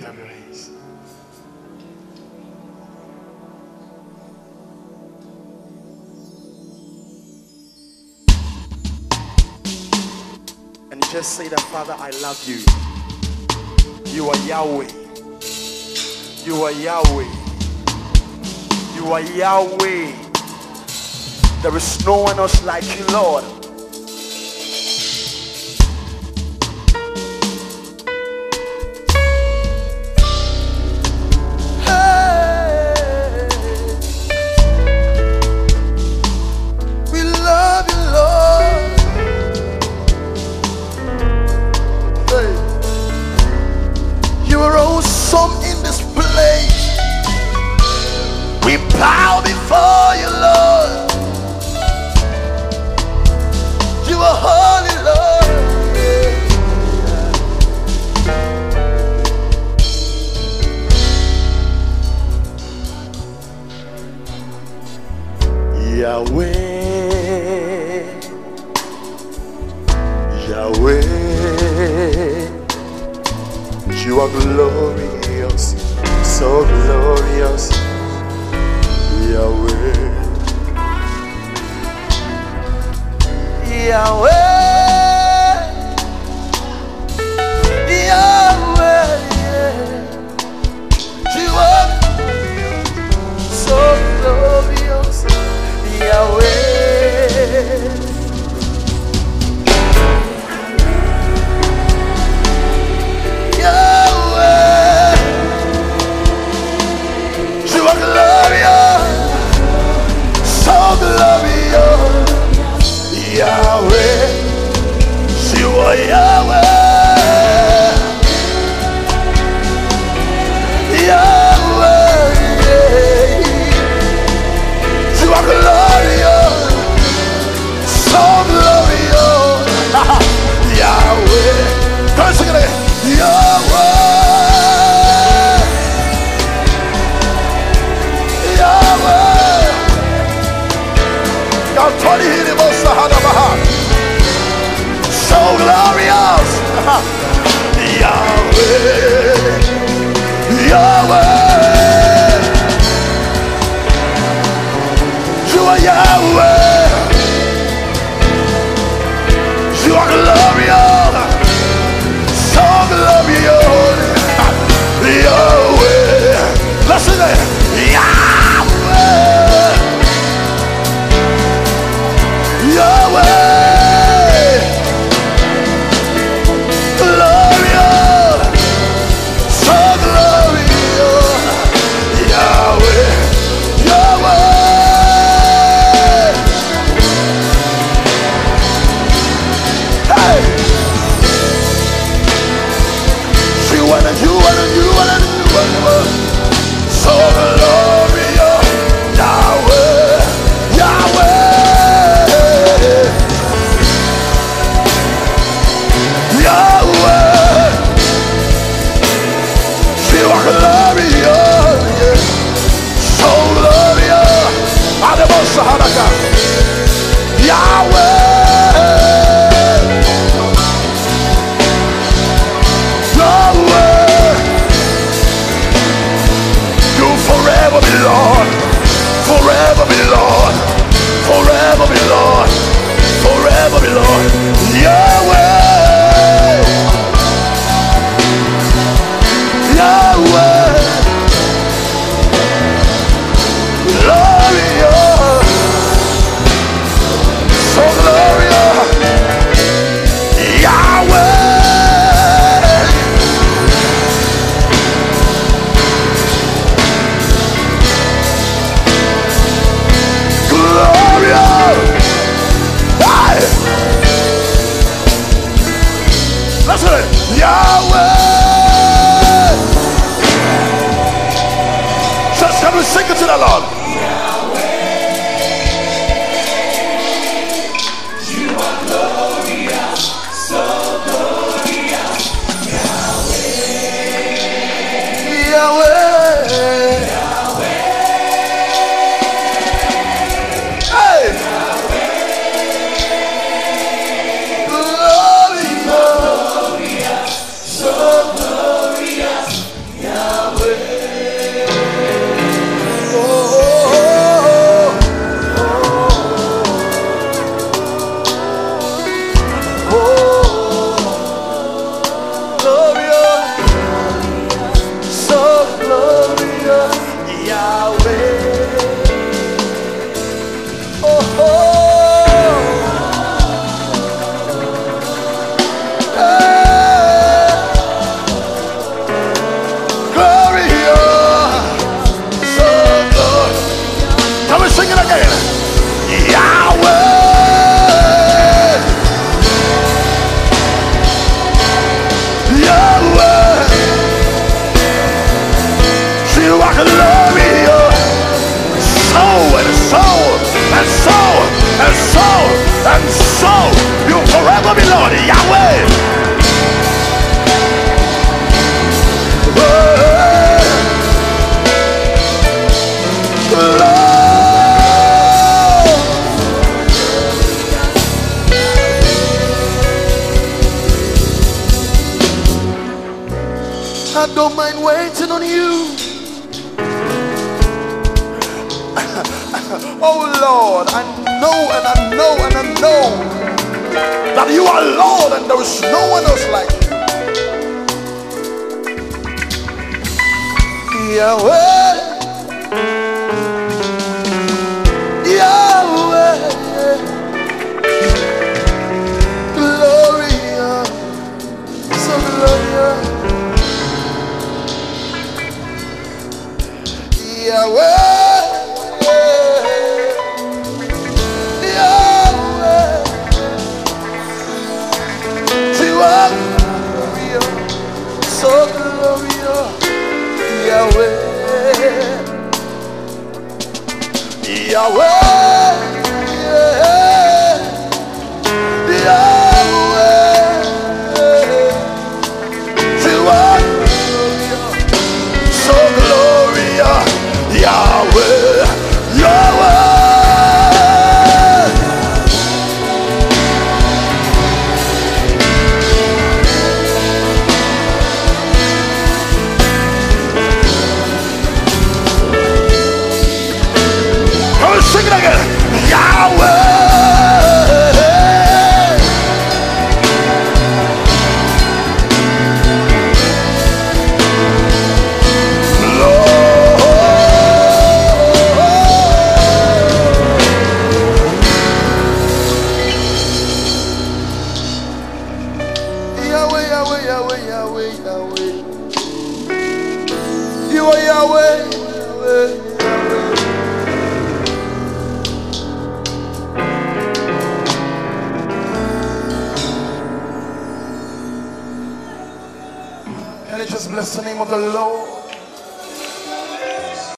lift your. And just say that, Father, I love you. You are Yahweh. You are Yahweh. You are Yahweh. There is no one else like you, Lord. You are glorious, so glorious, Yahweh. Yahweh. Yeah. Saharaka. Yahweh. Yahweh. You forever be Lord. Forever be Lord. Forever be Lord. Forever be Lord. I don't mind waiting on you. oh Lord, I know and I know and I know that you are Lord and there is no one else like you. Yahweh. warrior, Yahweh, Yahweh. the Lord.